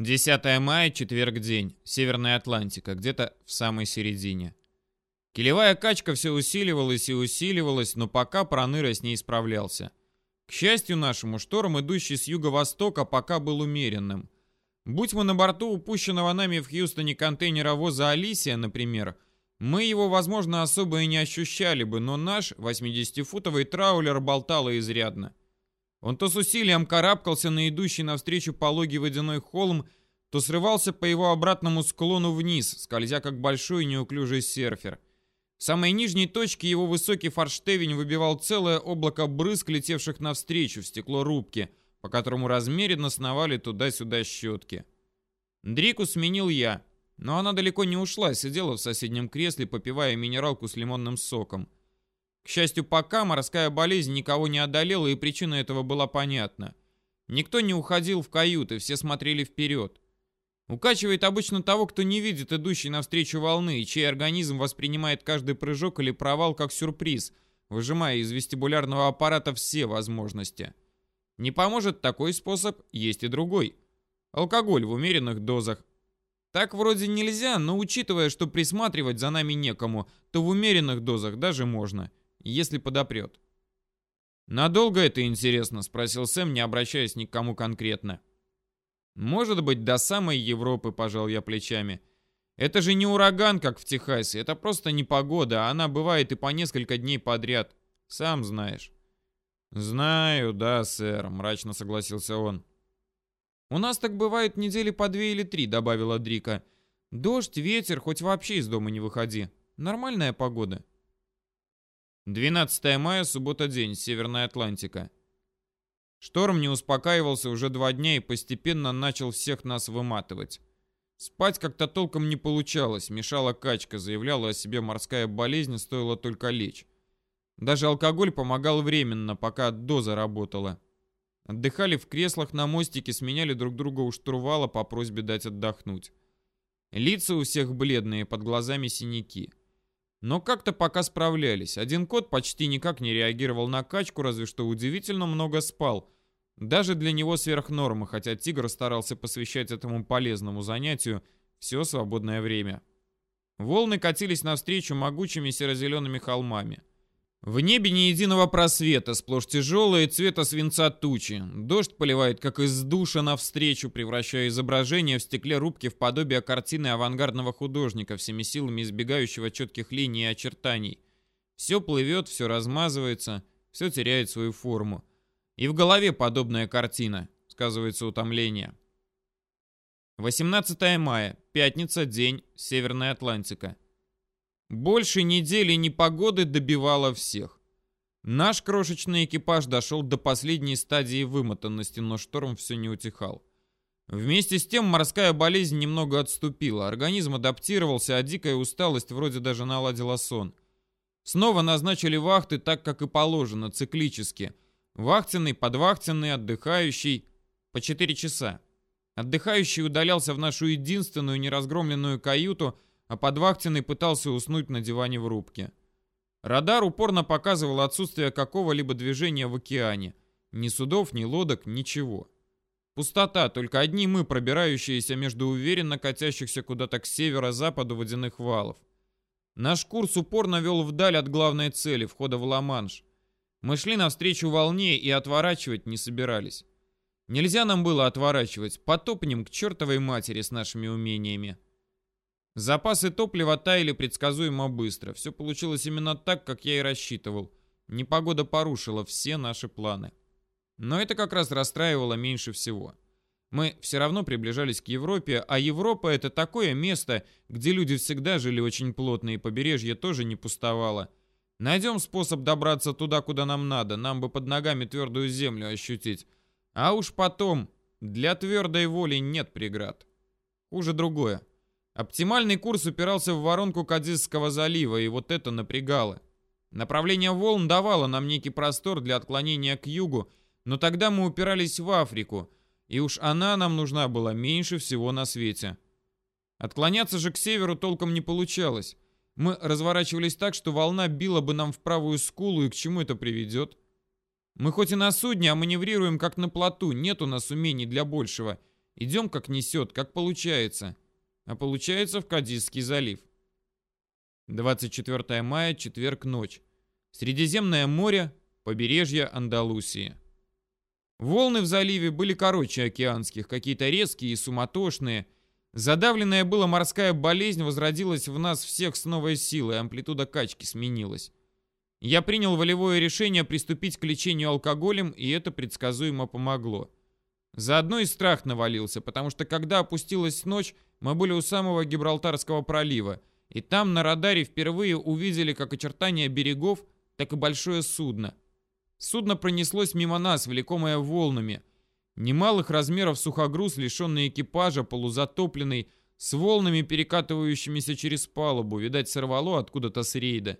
10 мая, четверг день. Северная Атлантика, где-то в самой середине. Килевая качка все усиливалась и усиливалась, но пока Проныра с ней справлялся. К счастью нашему, шторм, идущий с юго-востока, пока был умеренным. Будь мы на борту упущенного нами в Хьюстоне контейнеровоза «Алисия», например, мы его, возможно, особо и не ощущали бы, но наш 80-футовый траулер болтало изрядно. Он то с усилием карабкался на идущий навстречу пологий водяной холм, то срывался по его обратному склону вниз, скользя как большой неуклюжий серфер. В самой нижней точке его высокий форштевень выбивал целое облако брызг, летевших навстречу в стекло рубки, по которому размеренно сновали туда-сюда щетки. Дрику сменил я, но она далеко не ушла, сидела в соседнем кресле, попивая минералку с лимонным соком. К счастью, пока морская болезнь никого не одолела, и причина этого была понятна. Никто не уходил в каюты, все смотрели вперед. Укачивает обычно того, кто не видит идущей навстречу волны, и чей организм воспринимает каждый прыжок или провал как сюрприз, выжимая из вестибулярного аппарата все возможности. Не поможет такой способ, есть и другой. Алкоголь в умеренных дозах. Так вроде нельзя, но учитывая, что присматривать за нами некому, то в умеренных дозах даже можно если подопрет. «Надолго это интересно?» — спросил Сэм, не обращаясь ни к кому конкретно. «Может быть, до самой Европы», — пожал я плечами. «Это же не ураган, как в Техасе. Это просто непогода, а она бывает и по несколько дней подряд. Сам знаешь». «Знаю, да, сэр», — мрачно согласился он. «У нас так бывает недели по две или три», — добавила Дрика. «Дождь, ветер, хоть вообще из дома не выходи. Нормальная погода». 12 мая, суббота-день, Северная Атлантика. Шторм не успокаивался уже два дня и постепенно начал всех нас выматывать. Спать как-то толком не получалось, мешала качка, заявляла о себе морская болезнь, стоило только лечь. Даже алкоголь помогал временно, пока доза работала. Отдыхали в креслах на мостике, сменяли друг друга у штурвала по просьбе дать отдохнуть. Лица у всех бледные, под глазами синяки. Но как-то пока справлялись. Один кот почти никак не реагировал на качку, разве что удивительно много спал. Даже для него сверх нормы, хотя тигр старался посвящать этому полезному занятию все свободное время. Волны катились навстречу могучими серо-зелеными холмами. В небе ни единого просвета, сплошь тяжелые цвета свинца тучи. Дождь поливает, как из душа навстречу, превращая изображение в стекле рубки в подобие картины авангардного художника, всеми силами избегающего четких линий и очертаний. Все плывет, все размазывается, все теряет свою форму. И в голове подобная картина, сказывается утомление. 18 мая, пятница, день, Северная Атлантика. Больше недели непогоды добивала всех. Наш крошечный экипаж дошел до последней стадии вымотанности, но шторм все не утихал. Вместе с тем морская болезнь немного отступила, организм адаптировался, а дикая усталость вроде даже наладила сон. Снова назначили вахты так, как и положено, циклически. Вахтенный, подвахтенный, отдыхающий. По 4 часа. Отдыхающий удалялся в нашу единственную неразгромленную каюту – а подвахтенный пытался уснуть на диване в рубке. Радар упорно показывал отсутствие какого-либо движения в океане. Ни судов, ни лодок, ничего. Пустота, только одни мы, пробирающиеся между уверенно катящихся куда-то к северо-западу водяных валов. Наш курс упорно вел вдаль от главной цели, входа в Ла-Манш. Мы шли навстречу волне и отворачивать не собирались. Нельзя нам было отворачивать, потопнем к чертовой матери с нашими умениями. Запасы топлива таяли предсказуемо быстро. Все получилось именно так, как я и рассчитывал. Непогода порушила все наши планы. Но это как раз расстраивало меньше всего. Мы все равно приближались к Европе, а Европа это такое место, где люди всегда жили очень плотно, и побережье тоже не пустовало. Найдем способ добраться туда, куда нам надо, нам бы под ногами твердую землю ощутить. А уж потом, для твердой воли нет преград. Хуже другое. Оптимальный курс упирался в воронку Кадзисского залива, и вот это напрягало. Направление волн давало нам некий простор для отклонения к югу, но тогда мы упирались в Африку, и уж она нам нужна была меньше всего на свете. Отклоняться же к северу толком не получалось. Мы разворачивались так, что волна била бы нам в правую скулу, и к чему это приведет? Мы хоть и на судне, а маневрируем как на плоту, нет у нас умений для большего — Идем как несет, как получается. А получается в Кадисский залив. 24 мая, четверг, ночь. Средиземное море, побережье Андалусии. Волны в заливе были короче океанских, какие-то резкие и суматошные. Задавленная была морская болезнь возродилась в нас всех с новой силой, амплитуда качки сменилась. Я принял волевое решение приступить к лечению алкоголем, и это предсказуемо помогло. Заодно и страх навалился, потому что когда опустилась ночь, мы были у самого Гибралтарского пролива, и там на радаре впервые увидели как очертания берегов, так и большое судно. Судно пронеслось мимо нас, влекомое волнами. Немалых размеров сухогруз, лишенный экипажа, полузатопленный, с волнами, перекатывающимися через палубу, видать, сорвало откуда-то с рейда.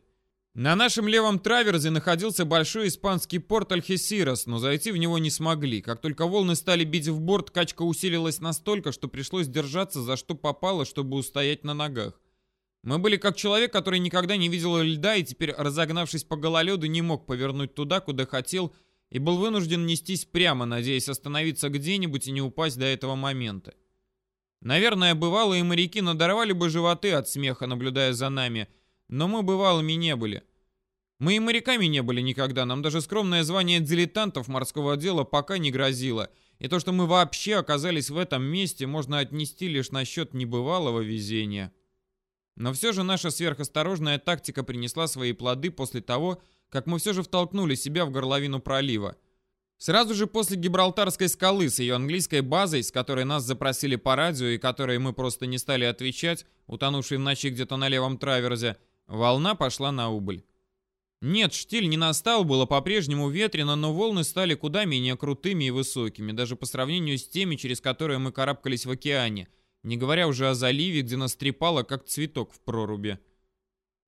На нашем левом траверзе находился большой испанский порт Альхесирос, но зайти в него не смогли. Как только волны стали бить в борт, качка усилилась настолько, что пришлось держаться за что попало, чтобы устоять на ногах. Мы были как человек, который никогда не видел льда и теперь, разогнавшись по гололеду, не мог повернуть туда, куда хотел, и был вынужден нестись прямо, надеясь остановиться где-нибудь и не упасть до этого момента. Наверное, бывалые моряки надорвали бы животы от смеха, наблюдая за нами – но мы бывалыми не были. Мы и моряками не были никогда, нам даже скромное звание дилетантов морского дела пока не грозило. И то, что мы вообще оказались в этом месте, можно отнести лишь на счет небывалого везения. Но все же наша сверхосторожная тактика принесла свои плоды после того, как мы все же втолкнули себя в горловину пролива. Сразу же после Гибралтарской скалы с ее английской базой, с которой нас запросили по радио и которой мы просто не стали отвечать, утонувшей в ночи где-то на левом траверзе, Волна пошла на убыль. Нет, штиль не настал, было по-прежнему ветрено, но волны стали куда менее крутыми и высокими, даже по сравнению с теми, через которые мы карабкались в океане, не говоря уже о заливе, где нас трепало, как цветок в проруби.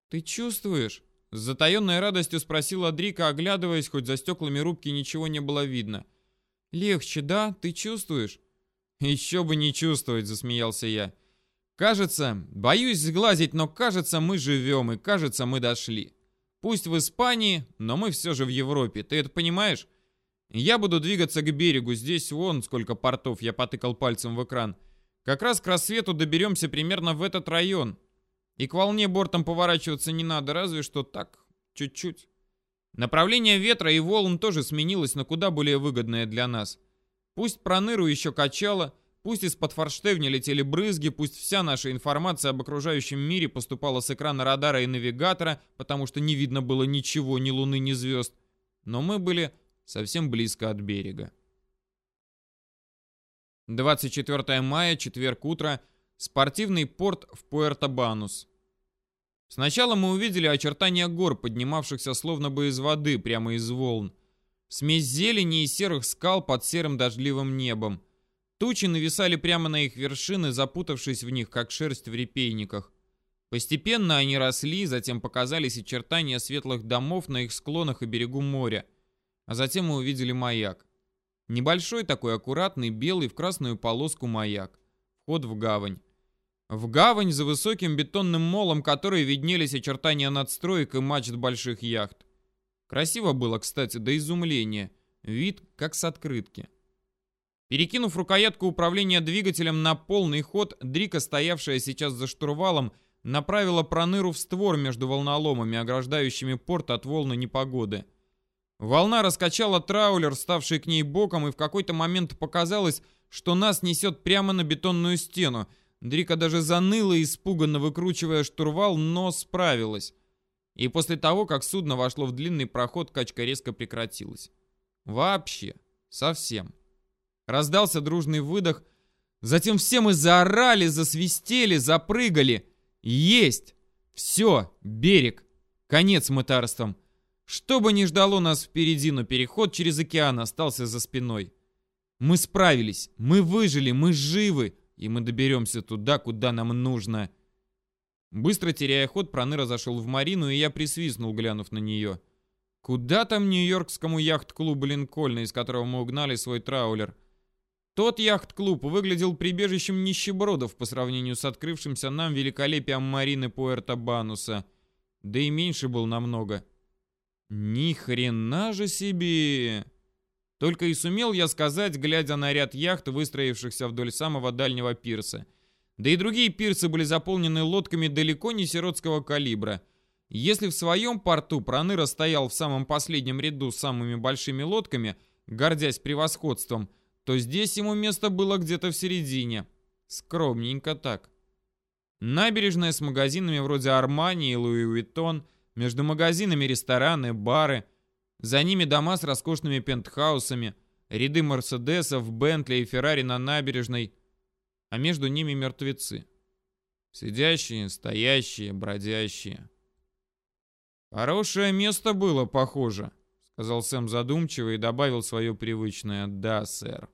«Ты чувствуешь?» С затаенной радостью спросила Дрика, оглядываясь, хоть за стеклами рубки ничего не было видно. «Легче, да? Ты чувствуешь?» «Еще бы не чувствовать», — засмеялся я. Кажется, боюсь сглазить, но кажется, мы живем, и кажется, мы дошли. Пусть в Испании, но мы все же в Европе. Ты это понимаешь? Я буду двигаться к берегу. Здесь вон сколько портов. Я потыкал пальцем в экран. Как раз к рассвету доберемся примерно в этот район. И к волне бортом поворачиваться не надо, разве что так, чуть-чуть. Направление ветра и волн тоже сменилось на куда более выгодное для нас. Пусть проныру еще качало, Пусть из-под форштевня летели брызги, пусть вся наша информация об окружающем мире поступала с экрана радара и навигатора, потому что не видно было ничего, ни луны, ни звезд. Но мы были совсем близко от берега. 24 мая, четверг утро, спортивный порт в Пуэрто-Банус. Сначала мы увидели очертания гор, поднимавшихся словно бы из воды, прямо из волн. Смесь зелени и серых скал под серым дождливым небом. Тучи нависали прямо на их вершины, запутавшись в них, как шерсть в репейниках. Постепенно они росли, затем показались очертания светлых домов на их склонах и берегу моря. А затем мы увидели маяк. Небольшой такой аккуратный, белый, в красную полоску маяк. Вход в гавань. В гавань за высоким бетонным молом, который виднелись очертания надстроек и мачт больших яхт. Красиво было, кстати, до изумления. Вид как с открытки. Перекинув рукоятку управления двигателем на полный ход, Дрика, стоявшая сейчас за штурвалом, направила проныру в створ между волноломами, ограждающими порт от волны непогоды. Волна раскачала траулер, ставший к ней боком, и в какой-то момент показалось, что нас несет прямо на бетонную стену. Дрика даже заныла, испуганно выкручивая штурвал, но справилась. И после того, как судно вошло в длинный проход, качка резко прекратилась. Вообще. Совсем. Раздался дружный выдох. Затем все мы заорали, засвистели, запрыгали. Есть! Все, берег. Конец мытарством. Что бы ни ждало нас впереди, но переход через океан остался за спиной. Мы справились, мы выжили, мы живы, и мы доберемся туда, куда нам нужно. Быстро теряя ход, Проныра зашел в Марину, и я присвистнул, глянув на нее. Куда там нью-йоркскому яхт-клубу Линкольна, из которого мы угнали свой траулер? Тот яхт-клуб выглядел прибежищем нищебродов по сравнению с открывшимся нам великолепием Марины Пуэрто-Бануса. Да и меньше был намного. Ни хрена же себе! Только и сумел я сказать, глядя на ряд яхт, выстроившихся вдоль самого дальнего пирса. Да и другие пирсы были заполнены лодками далеко не сиротского калибра. Если в своем порту Проныра стоял в самом последнем ряду с самыми большими лодками, гордясь превосходством, то здесь ему место было где-то в середине. Скромненько так. Набережная с магазинами вроде Армани и Луи Уиттон, между магазинами рестораны, бары. За ними дома с роскошными пентхаусами, ряды Мерседесов, Бентли и Феррари на набережной, а между ними мертвецы. Сидящие, стоящие, бродящие. «Хорошее место было, похоже», — сказал Сэм задумчиво и добавил свое привычное «да, сэр».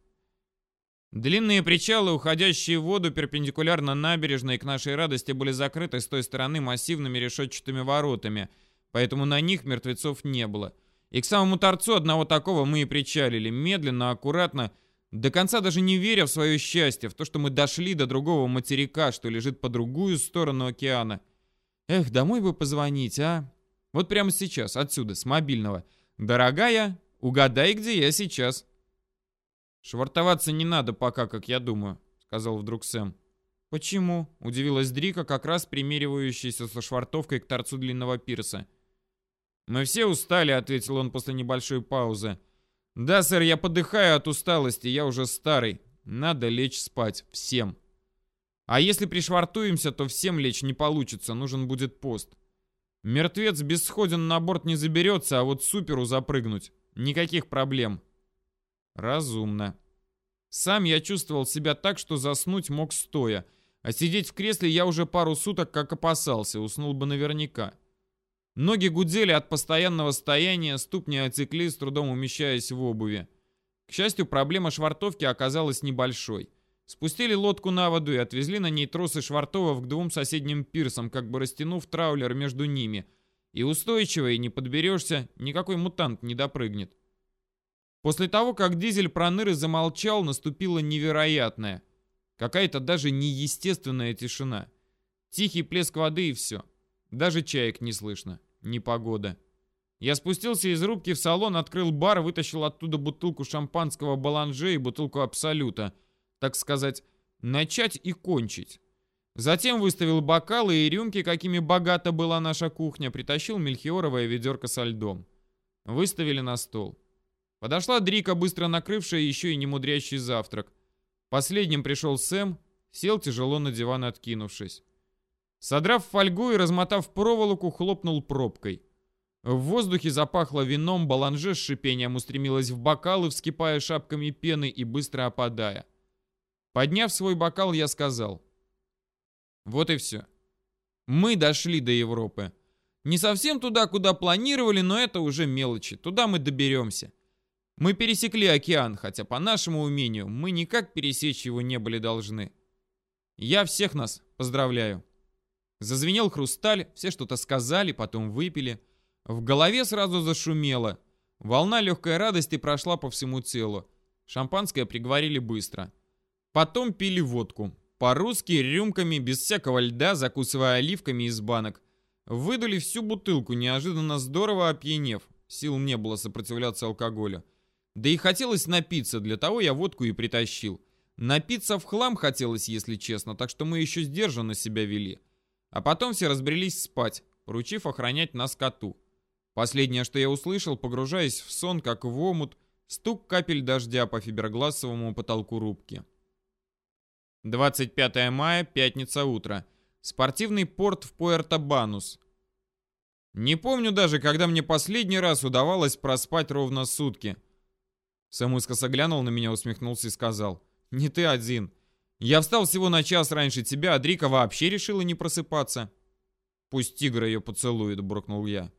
Длинные причалы, уходящие в воду перпендикулярно набережной, к нашей радости были закрыты с той стороны массивными решетчатыми воротами, поэтому на них мертвецов не было. И к самому торцу одного такого мы и причалили, медленно, аккуратно, до конца даже не веря в свое счастье, в то, что мы дошли до другого материка, что лежит по другую сторону океана. Эх, домой бы позвонить, а? Вот прямо сейчас, отсюда, с мобильного. Дорогая, угадай, где я сейчас. «Швартоваться не надо пока, как я думаю», — сказал вдруг Сэм. «Почему?» — удивилась Дрика, как раз примеривающаяся со швартовкой к торцу длинного пирса. «Мы все устали», — ответил он после небольшой паузы. «Да, сэр, я подыхаю от усталости, я уже старый. Надо лечь спать. Всем. А если пришвартуемся, то всем лечь не получится, нужен будет пост. Мертвец бесходен на борт не заберется, а вот суперу запрыгнуть. Никаких проблем». Разумно. Сам я чувствовал себя так, что заснуть мог стоя, а сидеть в кресле я уже пару суток как опасался, уснул бы наверняка. Ноги гудели от постоянного стояния, ступни отекли, с трудом умещаясь в обуви. К счастью, проблема швартовки оказалась небольшой. Спустили лодку на воду и отвезли на ней тросы швартовов к двум соседним пирсам, как бы растянув траулер между ними. И устойчиво, и не подберешься, никакой мутант не допрыгнет. После того, как дизель проныры замолчал, наступила невероятная, какая-то даже неестественная тишина. Тихий плеск воды и все. Даже чаек не слышно. Ни погода. Я спустился из рубки в салон, открыл бар, вытащил оттуда бутылку шампанского Баланже и бутылку Абсолюта. Так сказать, начать и кончить. Затем выставил бокалы и рюмки, какими богата была наша кухня, притащил мельхиоровое ведерко со льдом. Выставили на стол. Подошла Дрика, быстро накрывшая еще и немудрящий завтрак. Последним пришел Сэм, сел тяжело на диван, откинувшись. Содрав фольгу и размотав проволоку, хлопнул пробкой. В воздухе запахло вином, баланже с шипением устремилась в бокалы, вскипая шапками пены и быстро опадая. Подняв свой бокал, я сказал. Вот и все. Мы дошли до Европы. Не совсем туда, куда планировали, но это уже мелочи. Туда мы доберемся. Мы пересекли океан, хотя по нашему умению мы никак пересечь его не были должны. Я всех нас поздравляю. Зазвенел хрусталь, все что-то сказали, потом выпили. В голове сразу зашумело. Волна легкой радости прошла по всему телу. Шампанское приговорили быстро. Потом пили водку. По-русски, рюмками, без всякого льда, закусывая оливками из банок. Выдали всю бутылку, неожиданно здорово опьянев. Сил не было сопротивляться алкоголю. Да и хотелось напиться, для того я водку и притащил. Напиться в хлам хотелось, если честно, так что мы еще сдержанно себя вели. А потом все разбрелись спать, поручив охранять нас коту. Последнее, что я услышал, погружаясь в сон, как в омут, стук капель дождя по фибергласовому потолку рубки. 25 мая, пятница утро. Спортивный порт в Пуэрто-Банус. Не помню даже, когда мне последний раз удавалось проспать ровно сутки – Сэм искоса глянул на меня, усмехнулся и сказал. «Не ты один. Я встал всего на час раньше тебя, а Дрика вообще решила не просыпаться». «Пусть тигр ее поцелует», — буркнул я.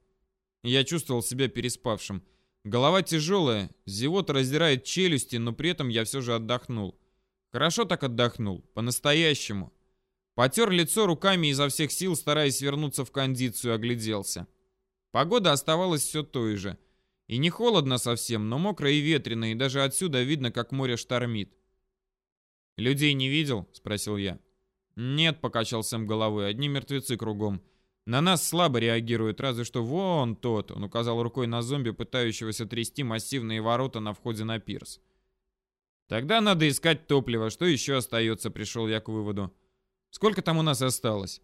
Я чувствовал себя переспавшим. Голова тяжелая, зевота раздирает челюсти, но при этом я все же отдохнул. Хорошо так отдохнул, по-настоящему. Потер лицо руками изо всех сил, стараясь вернуться в кондицию, огляделся. Погода оставалась все той же — и не холодно совсем, но мокро и ветрено, и даже отсюда видно, как море штормит. «Людей не видел?» — спросил я. «Нет», — покачал Сэм головой, — «одни мертвецы кругом. На нас слабо реагируют, разве что вон тот, он указал рукой на зомби, пытающегося трясти массивные ворота на входе на пирс. Тогда надо искать топливо, что еще остается, пришел я к выводу. Сколько там у нас осталось?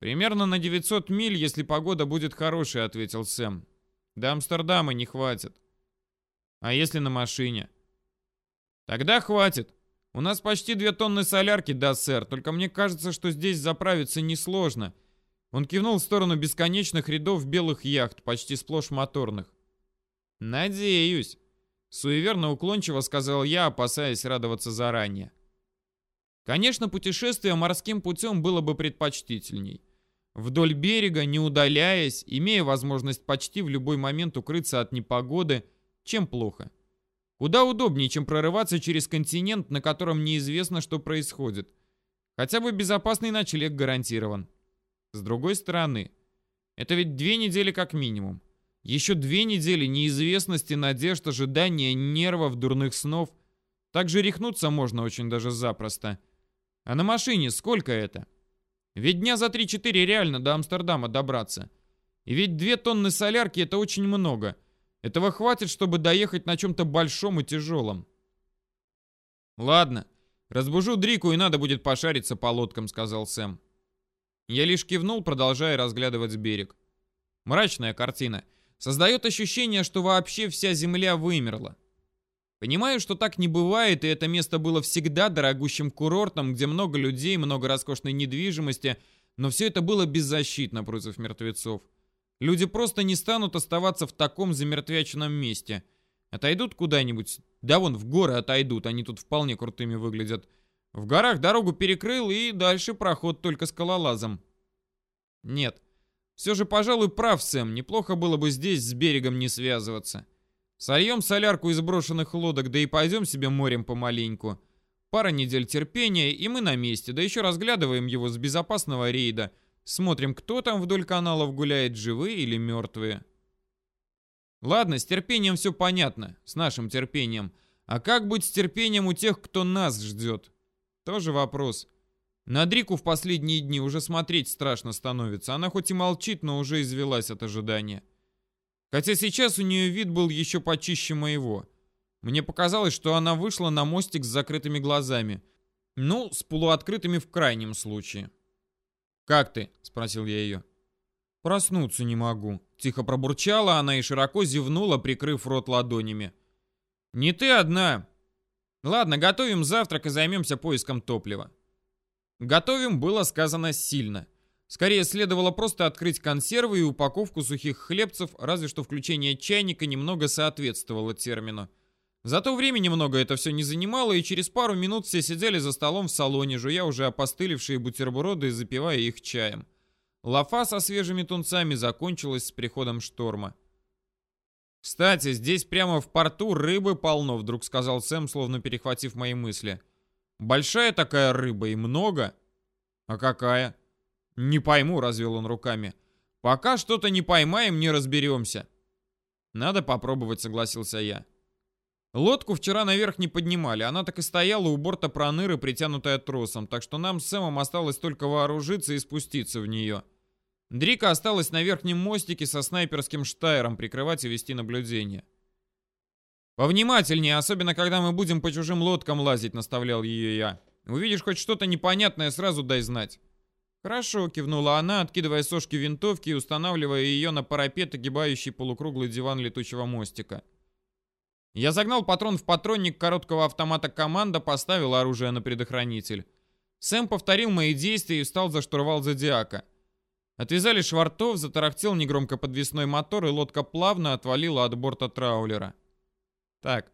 Примерно на 900 миль, если погода будет хорошая, ответил Сэм. До Амстердама не хватит. А если на машине? Тогда хватит. У нас почти две тонны солярки, да, сэр, только мне кажется, что здесь заправиться несложно. Он кивнул в сторону бесконечных рядов белых яхт, почти сплошь моторных. «Надеюсь», — суеверно уклончиво сказал я, опасаясь радоваться заранее. Конечно, путешествие морским путем было бы предпочтительней. Вдоль берега, не удаляясь, имея возможность почти в любой момент укрыться от непогоды, чем плохо. Куда удобнее, чем прорываться через континент, на котором неизвестно, что происходит. Хотя бы безопасный ночлег гарантирован. С другой стороны, это ведь две недели как минимум. Еще две недели неизвестности, надежд, ожидания, нервов, дурных снов. Так же рехнуться можно очень даже запросто. А на машине сколько это? Ведь дня за 3-4 реально до Амстердама добраться. И ведь две тонны солярки это очень много. Этого хватит, чтобы доехать на чем-то большом и тяжелом. Ладно, разбужу Дрику и надо будет пошариться по лодкам, сказал Сэм. Я лишь кивнул, продолжая разглядывать берег. Мрачная картина. Создает ощущение, что вообще вся земля вымерла. Понимаю, что так не бывает, и это место было всегда дорогущим курортом, где много людей, много роскошной недвижимости, но все это было беззащитно против мертвецов. Люди просто не станут оставаться в таком замертвяченном месте. Отойдут куда-нибудь, да вон в горы отойдут, они тут вполне крутыми выглядят. В горах дорогу перекрыл, и дальше проход только скалолазом. Нет. Все же, пожалуй, прав Сэм. Неплохо было бы здесь с берегом не связываться. Сольем солярку из брошенных лодок, да и пойдем себе морем помаленьку. Пара недель терпения, и мы на месте, да еще разглядываем его с безопасного рейда. Смотрим, кто там вдоль каналов гуляет, живые или мертвые. Ладно, с терпением все понятно, с нашим терпением. А как быть с терпением у тех, кто нас ждет? Тоже вопрос. На Дрику в последние дни уже смотреть страшно становится. Она хоть и молчит, но уже извелась от ожидания. Хотя сейчас у нее вид был еще почище моего. Мне показалось, что она вышла на мостик с закрытыми глазами. Ну, с полуоткрытыми в крайнем случае. «Как ты?» — спросил я ее. «Проснуться не могу». Тихо пробурчала она и широко зевнула, прикрыв рот ладонями. «Не ты одна. Ладно, готовим завтрак и займемся поиском топлива. Готовим было сказано сильно. Скорее следовало просто открыть консервы и упаковку сухих хлебцев, разве что включение чайника немного соответствовало термину. За то время немного это все не занимало, и через пару минут все сидели за столом в салоне, жуя уже опостылевшие бутерброды и запивая их чаем. Лафа со свежими тунцами закончилась с приходом шторма. «Кстати, здесь прямо в порту рыбы полно», — вдруг сказал Сэм, словно перехватив мои мысли. «Большая такая рыба и много?» «А какая?» «Не пойму», — развел он руками. «Пока что-то не поймаем, не разберемся». «Надо попробовать», — согласился я. Лодку вчера наверх не поднимали, она так и стояла у борта проныры, притянутая тросом, так что нам с Сэмом осталось только вооружиться и спуститься в нее. Дрика осталась на верхнем мостике со снайперским штайром прикрывать и вести наблюдение. «Повнимательнее, особенно когда мы будем по чужим лодкам лазить», — наставлял ее я. «Увидишь хоть что-то непонятное, сразу дай знать». «Хорошо», — кивнула она, откидывая сошки винтовки и устанавливая ее на парапет, огибающий полукруглый диван летучего мостика. Я загнал патрон в патронник короткого автомата «Команда», поставил оружие на предохранитель. Сэм повторил мои действия и встал за штурвал «Зодиака». Отвязали швартов, затарахтел негромко подвесной мотор, и лодка плавно отвалила от борта траулера. Так,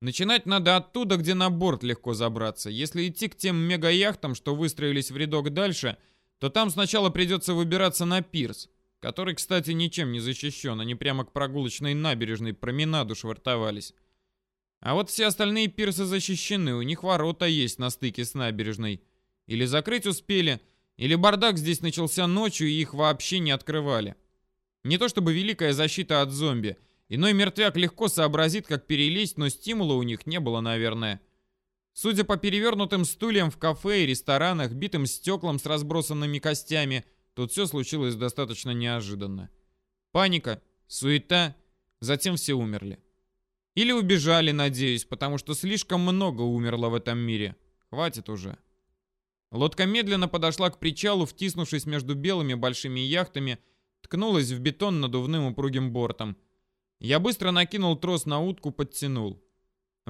начинать надо оттуда, где на борт легко забраться. Если идти к тем мега-яхтам, что выстроились в рядок дальше, то там сначала придется выбираться на пирс, который, кстати, ничем не защищен, они прямо к прогулочной набережной променаду швартовались. А вот все остальные пирсы защищены, у них ворота есть на стыке с набережной. Или закрыть успели, или бардак здесь начался ночью и их вообще не открывали. Не то чтобы великая защита от зомби. Иной мертвяк легко сообразит, как перелезть, но стимула у них не было, наверное. Судя по перевернутым стульям в кафе и ресторанах, битым стеклам с разбросанными костями, тут все случилось достаточно неожиданно. Паника, суета, затем все умерли. Или убежали, надеюсь, потому что слишком много умерло в этом мире. Хватит уже. Лодка медленно подошла к причалу, втиснувшись между белыми большими яхтами, ткнулась в бетон надувным упругим бортом. Я быстро накинул трос на утку, подтянул.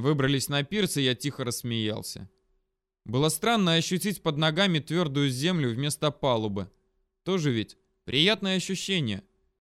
Выбрались на пирс, и я тихо рассмеялся. Было странно ощутить под ногами твердую землю вместо палубы. Тоже ведь приятное ощущение.